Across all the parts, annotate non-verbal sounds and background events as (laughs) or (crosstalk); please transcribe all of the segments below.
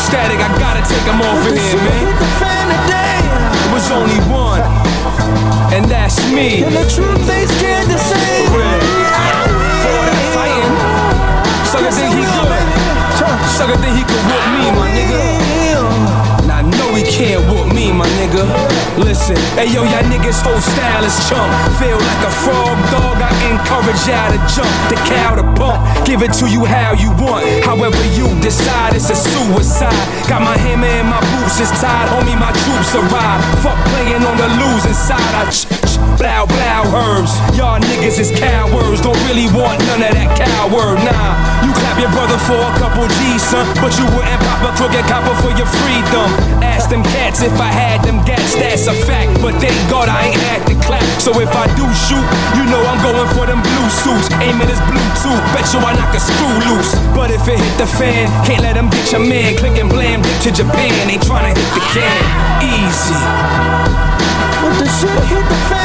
static, I gotta take them off of here, man. It was only one, and that's me. And the truth they scared to say. For. That fighting, sucker think he good. Sucker think he could whoop me, my nigga. And I know he can't whoop me, my nigga. Listen, hey yo, y'all niggas whole style is chump. Feel like a frog dog, encourage y'all to jump. The cow to bump, give it to you how you want. However you decide, it's a suicide. Got my hammer and my boots it's tied, homie, my troops arrive. Fuck playing on the losing side, I ch ch blow blow herbs. Y'all niggas is cowards, don't really want none of that coward. Nah, you clap your brother for a couple G's, son, but you wouldn't pop a crooked copper for your freedom. Them cats if I had them gats, that's a fact. But thank God I ain't had to clap. So if I do shoot, you know I'm going for them blue suits. Aiming this Bluetooth, bet you I knock a screw loose. But if it hit the fan, can't let them get your man. Clicking blam, dip to Japan, ain't trying to hit the can. Easy. But the shit hit the fan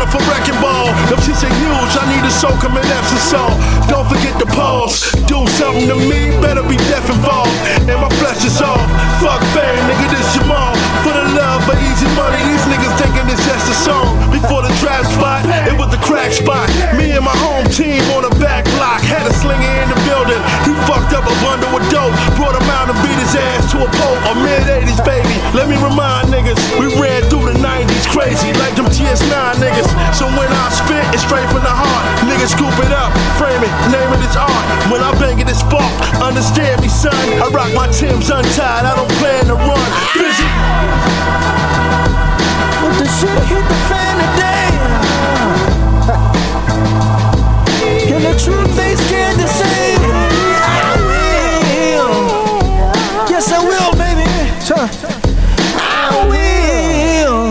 them for wrecking ball. Them shits ain't huge, I need to soak them in Epsom. Don't forget the pause. Do something to me, better be deaf involved. And my flesh is off. Fuck fame, nigga, this Jamal. For the love of easy money, these niggas thinking it's just a song. Before the trap spot, it was the crack spot. GS9 niggas. So when I spit, it's straight from the heart. Niggas scoop it up, frame it, name it, it's art. When I bang it, it's spark. Understand me, son. I rock my Tim's untied, I don't plan to run. Busy. But the shit hit the fan today. (laughs) and the truth they scared to say. I will. Yes, I will, baby. Turn.